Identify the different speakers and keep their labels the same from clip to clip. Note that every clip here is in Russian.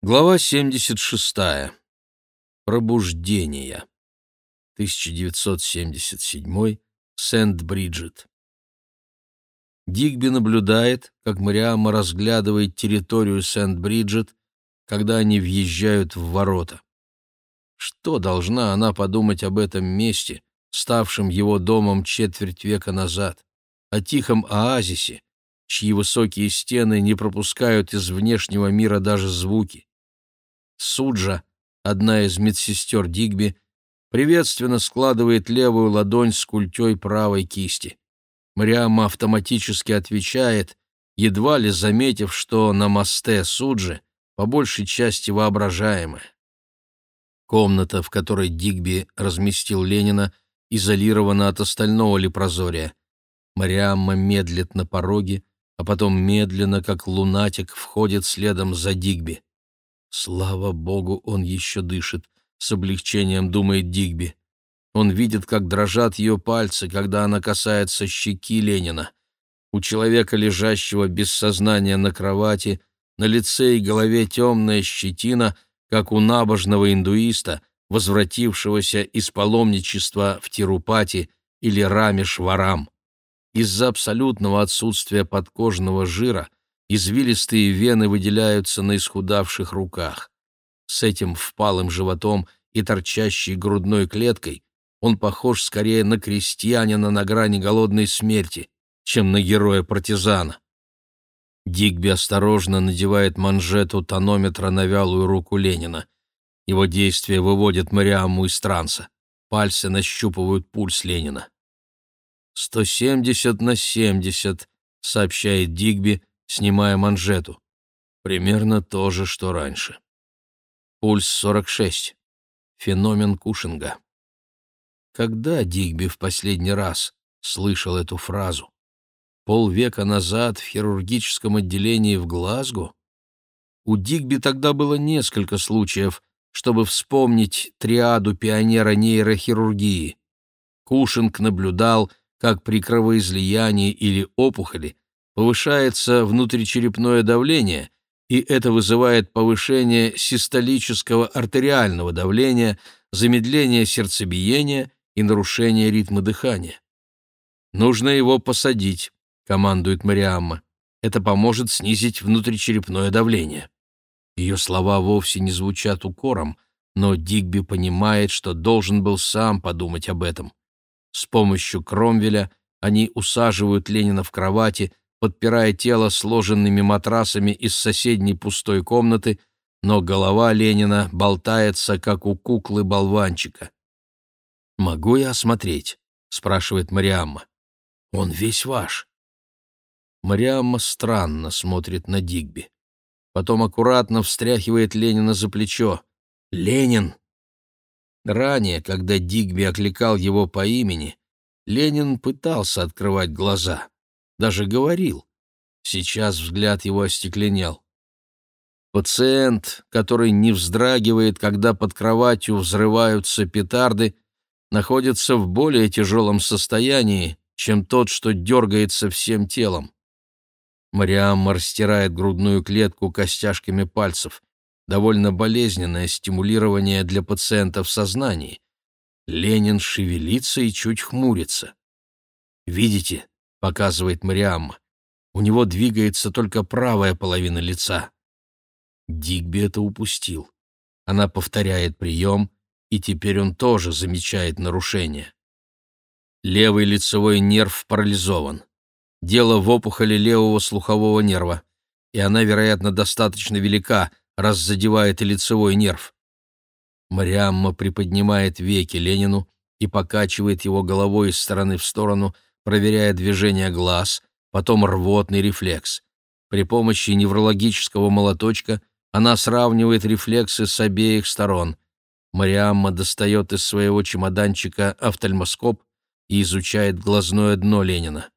Speaker 1: Глава 76. Пробуждение. 1977. Сент-Бриджит. Дигби наблюдает, как Мариамма разглядывает территорию Сент-Бриджит, когда они въезжают в ворота. Что должна она подумать об этом месте, ставшем его домом четверть века назад, о тихом оазисе, чьи высокие стены не пропускают из внешнего мира даже звуки? Суджа, одна из медсестер Дигби, приветственно складывает левую ладонь с культей правой кисти. Мариамма автоматически отвечает, едва ли заметив, что на мосте Суджи по большей части воображаемое. Комната, в которой Дигби разместил Ленина, изолирована от остального лепрозория. Мариамма медлит на пороге, а потом медленно, как лунатик, входит следом за Дигби. Слава богу, он еще дышит, с облегчением думает Дигби. Он видит, как дрожат ее пальцы, когда она касается щеки Ленина. У человека, лежащего без сознания на кровати, на лице и голове темная щетина, как у набожного индуиста, возвратившегося из паломничества в Тирупати или Рамешварам. Из-за абсолютного отсутствия подкожного жира – Извилистые вены выделяются на исхудавших руках. С этим впалым животом и торчащей грудной клеткой он похож скорее на крестьянина на грани голодной смерти, чем на героя-партизана. Дигби осторожно надевает манжету тонометра на вялую руку Ленина. Его действие выводит Мариаму из транса. Пальцы нащупывают пульс Ленина. «Сто семьдесят на семьдесят», — сообщает Дигби, снимая манжету. Примерно то же, что раньше. Пульс 46. Феномен Кушинга. Когда Дигби в последний раз слышал эту фразу? Полвека назад в хирургическом отделении в Глазго? У Дигби тогда было несколько случаев, чтобы вспомнить триаду пионера нейрохирургии. Кушинг наблюдал, как при кровоизлиянии или опухоли повышается внутричерепное давление, и это вызывает повышение систолического артериального давления, замедление сердцебиения и нарушение ритма дыхания. «Нужно его посадить», — командует Мариамма. «Это поможет снизить внутричерепное давление». Ее слова вовсе не звучат укором, но Дигби понимает, что должен был сам подумать об этом. С помощью Кромвеля они усаживают Ленина в кровати, подпирая тело сложенными матрасами из соседней пустой комнаты, но голова Ленина болтается, как у куклы-болванчика. «Могу я осмотреть?» — спрашивает Мариамма. «Он весь ваш». Мариамма странно смотрит на Дигби. Потом аккуратно встряхивает Ленина за плечо. «Ленин!» Ранее, когда Дигби окликал его по имени, Ленин пытался открывать глаза даже говорил. Сейчас взгляд его остекленел. Пациент, который не вздрагивает, когда под кроватью взрываются петарды, находится в более тяжелом состоянии, чем тот, что дергается всем телом. Мариамма растирает грудную клетку костяшками пальцев. Довольно болезненное стимулирование для пациента в сознании. Ленин шевелится и чуть хмурится. «Видите, — показывает Мариамма. У него двигается только правая половина лица. Дигби это упустил. Она повторяет прием, и теперь он тоже замечает нарушение. Левый лицевой нерв парализован. Дело в опухоли левого слухового нерва, и она, вероятно, достаточно велика, раз задевает и лицевой нерв. Мариамма приподнимает веки Ленину и покачивает его головой из стороны в сторону, проверяя движение глаз, потом рвотный рефлекс. При помощи неврологического молоточка она сравнивает рефлексы с обеих сторон. Мариамма достает из своего чемоданчика офтальмоскоп и изучает глазное дно Ленина.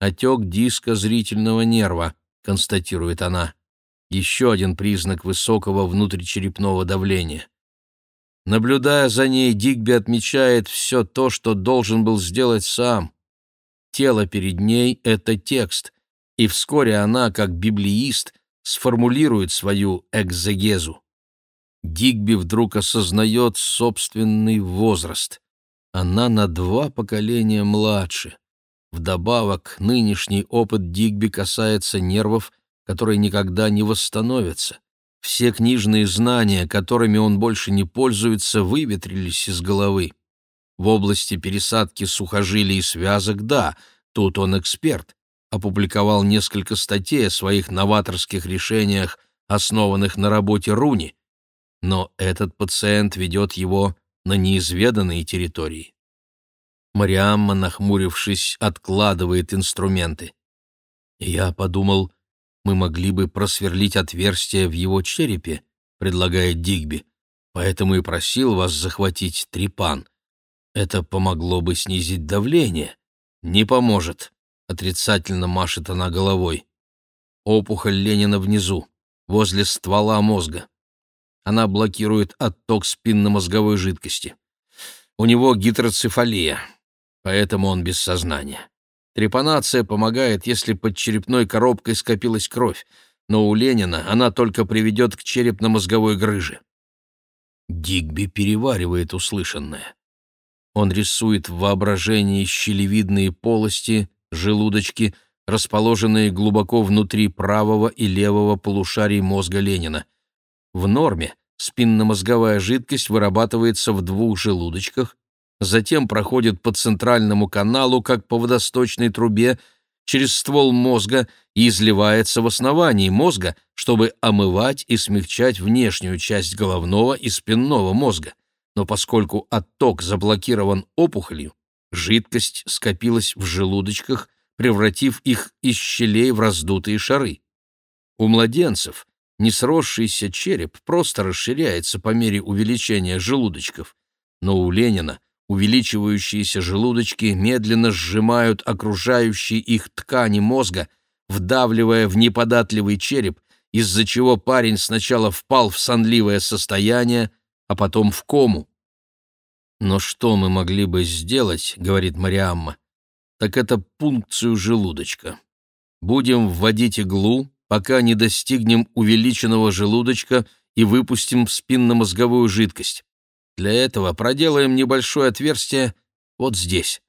Speaker 1: «Отек диска зрительного нерва», — констатирует она. Еще один признак высокого внутричерепного давления. Наблюдая за ней, Дигби отмечает все то, что должен был сделать сам. Тело перед ней — это текст, и вскоре она, как библеист, сформулирует свою экзегезу. Дигби вдруг осознает собственный возраст. Она на два поколения младше. Вдобавок, нынешний опыт Дигби касается нервов, которые никогда не восстановятся. Все книжные знания, которыми он больше не пользуется, выветрились из головы. В области пересадки сухожилий и связок – да, тут он эксперт. Опубликовал несколько статей о своих новаторских решениях, основанных на работе Руни. Но этот пациент ведет его на неизведанные территории. Мариамма, нахмурившись, откладывает инструменты. Я подумал, мы могли бы просверлить отверстие в его черепе, предлагает Дигби, поэтому и просил вас захватить трепан. Это помогло бы снизить давление. Не поможет, отрицательно машет она головой. Опухоль Ленина внизу, возле ствола мозга. Она блокирует отток спинномозговой жидкости. У него гидроцефалия, поэтому он без сознания. Трепанация помогает, если под черепной коробкой скопилась кровь, но у Ленина она только приведет к черепно-мозговой грыже. Дигби переваривает услышанное. Он рисует в воображении щелевидные полости, желудочки, расположенные глубоко внутри правого и левого полушарий мозга Ленина. В норме спинномозговая жидкость вырабатывается в двух желудочках, затем проходит по центральному каналу, как по водосточной трубе, через ствол мозга и изливается в основании мозга, чтобы омывать и смягчать внешнюю часть головного и спинного мозга. Но поскольку отток заблокирован опухолью, жидкость скопилась в желудочках, превратив их из щелей в раздутые шары. У младенцев несросшийся череп просто расширяется по мере увеличения желудочков, но у Ленина увеличивающиеся желудочки медленно сжимают окружающие их ткани мозга, вдавливая в неподатливый череп, из-за чего парень сначала впал в сонливое состояние, а потом в кому. «Но что мы могли бы сделать, — говорит Мариамма, — так это пункцию желудочка. Будем вводить иглу, пока не достигнем увеличенного желудочка и выпустим спинномозговую жидкость. Для этого проделаем небольшое отверстие вот здесь.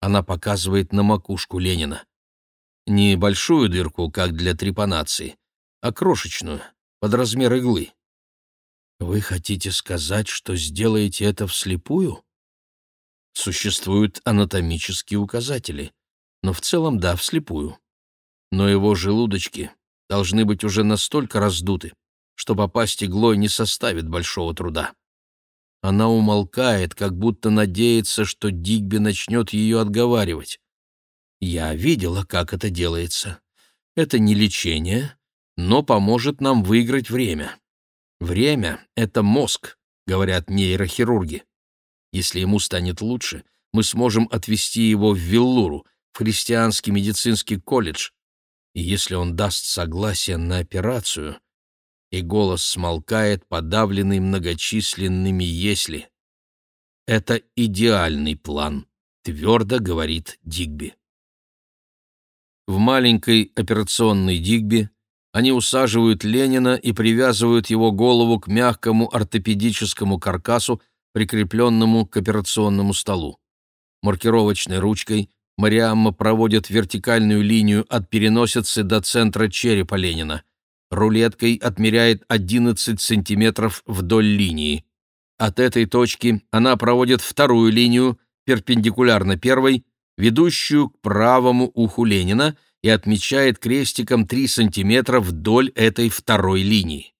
Speaker 1: Она показывает на макушку Ленина. Не большую дырку, как для трепанации, а крошечную, под размер иглы. Вы хотите сказать, что сделаете это вслепую? Существуют анатомические указатели, но в целом да, вслепую. Но его желудочки должны быть уже настолько раздуты, что попасть иглой не составит большого труда. Она умолкает, как будто надеется, что Дигби начнет ее отговаривать. Я видела, как это делается. Это не лечение, но поможет нам выиграть время. Время — это мозг, говорят нейрохирурги. Если ему станет лучше, мы сможем отвезти его в Виллуру, в христианский медицинский колледж. И если он даст согласие на операцию, и голос смолкает, подавленный многочисленными «если». «Это идеальный план», — твердо говорит Дигби. В маленькой операционной Дигби они усаживают Ленина и привязывают его голову к мягкому ортопедическому каркасу, прикрепленному к операционному столу. Маркировочной ручкой Мариамма проводит вертикальную линию от переносицы до центра черепа Ленина рулеткой отмеряет 11 сантиметров вдоль линии. От этой точки она проводит вторую линию, перпендикулярно первой, ведущую к правому уху Ленина, и отмечает крестиком 3 сантиметра вдоль этой второй линии.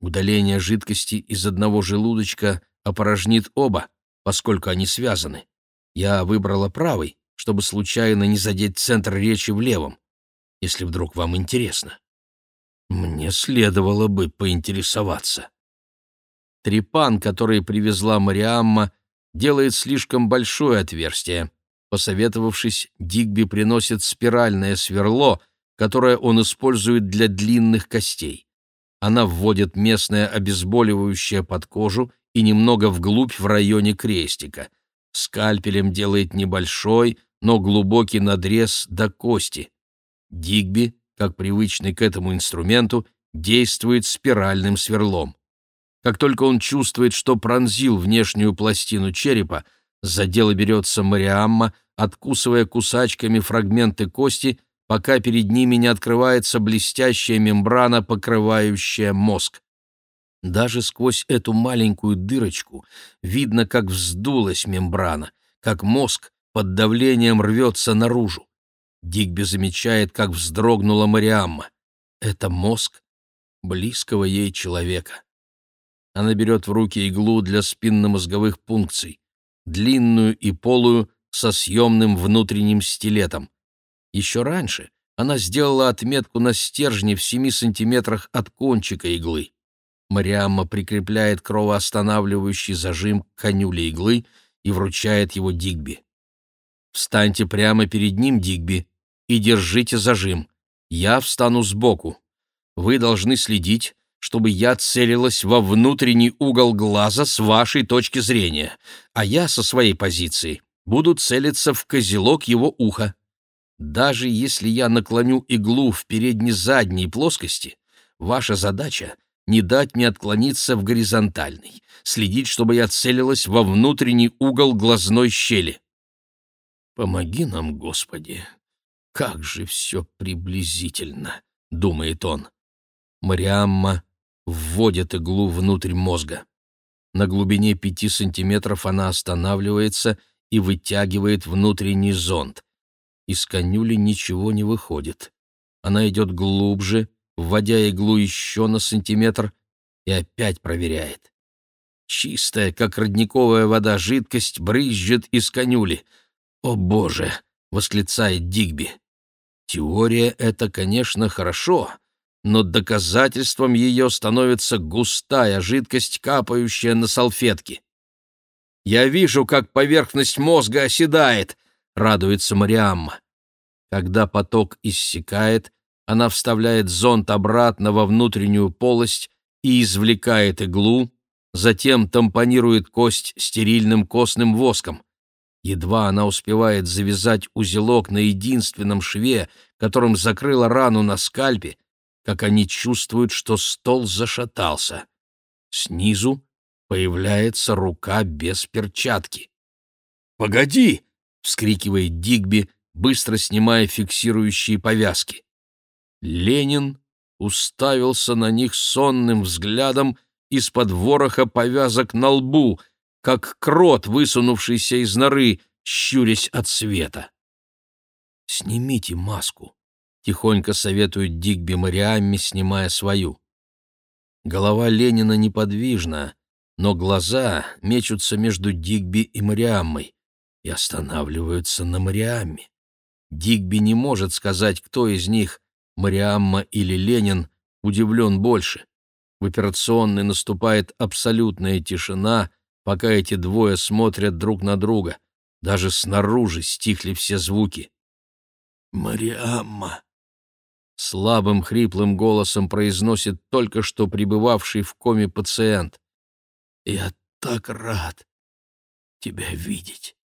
Speaker 1: Удаление жидкости из одного желудочка опорожнит оба, поскольку они связаны. Я выбрала правый, чтобы случайно не задеть центр речи в левом, если вдруг вам интересно. Мне следовало бы поинтересоваться. Трепан, который привезла Мариамма, делает слишком большое отверстие. Посоветовавшись, Дигби приносит спиральное сверло, которое он использует для длинных костей. Она вводит местное обезболивающее под кожу и немного вглубь в районе крестика. Скальпелем делает небольшой, но глубокий надрез до кости. Дигби как привычный к этому инструменту, действует спиральным сверлом. Как только он чувствует, что пронзил внешнюю пластину черепа, за дело берется Мариамма, откусывая кусачками фрагменты кости, пока перед ними не открывается блестящая мембрана, покрывающая мозг. Даже сквозь эту маленькую дырочку видно, как вздулась мембрана, как мозг под давлением рвется наружу. Дигби замечает, как вздрогнула Мариамма. Это мозг близкого ей человека. Она берет в руки иглу для спинномозговых пункций, длинную и полую, со съемным внутренним стилетом. Еще раньше она сделала отметку на стержне в семи сантиметрах от кончика иглы. Мариамма прикрепляет кровоостанавливающий зажим к конюле иглы и вручает его Дигби. «Встаньте прямо перед ним, Дигби, и держите зажим. Я встану сбоку. Вы должны следить, чтобы я целилась во внутренний угол глаза с вашей точки зрения, а я со своей позиции буду целиться в козелок его уха. Даже если я наклоню иглу в передне-задней плоскости, ваша задача — не дать мне отклониться в горизонтальный, следить, чтобы я целилась во внутренний угол глазной щели. «Помоги нам, Господи! Как же все приблизительно!» — думает он. Мариамма вводит иглу внутрь мозга. На глубине пяти сантиметров она останавливается и вытягивает внутренний зонд. Из конюли ничего не выходит. Она идет глубже, вводя иглу еще на сантиметр, и опять проверяет. Чистая, как родниковая вода, жидкость брызжет из конюли. «О, Боже!» — восклицает Дигби. Теория — это, конечно, хорошо, но доказательством ее становится густая жидкость, капающая на салфетки. «Я вижу, как поверхность мозга оседает», — радуется Мариамма. Когда поток иссякает, она вставляет зонд обратно во внутреннюю полость и извлекает иглу, затем тампонирует кость стерильным костным воском. Едва она успевает завязать узелок на единственном шве, которым закрыла рану на скальпе, как они чувствуют, что стол зашатался. Снизу появляется рука без перчатки. «Погоди!» — вскрикивает Дигби, быстро снимая фиксирующие повязки. Ленин уставился на них сонным взглядом из-под вороха повязок на лбу, как крот, высунувшийся из норы, щурясь от света. «Снимите маску», — тихонько советует Дигби Мариамме, снимая свою. Голова Ленина неподвижна, но глаза мечутся между Дигби и Мариаммой и останавливаются на Мариамме. Дигби не может сказать, кто из них, Мариамма или Ленин, удивлен больше. В операционной наступает абсолютная тишина, пока эти двое смотрят друг на друга. Даже снаружи стихли все звуки. «Мариамма!» Слабым хриплым голосом произносит только что пребывавший в коме пациент. «Я так рад тебя видеть!»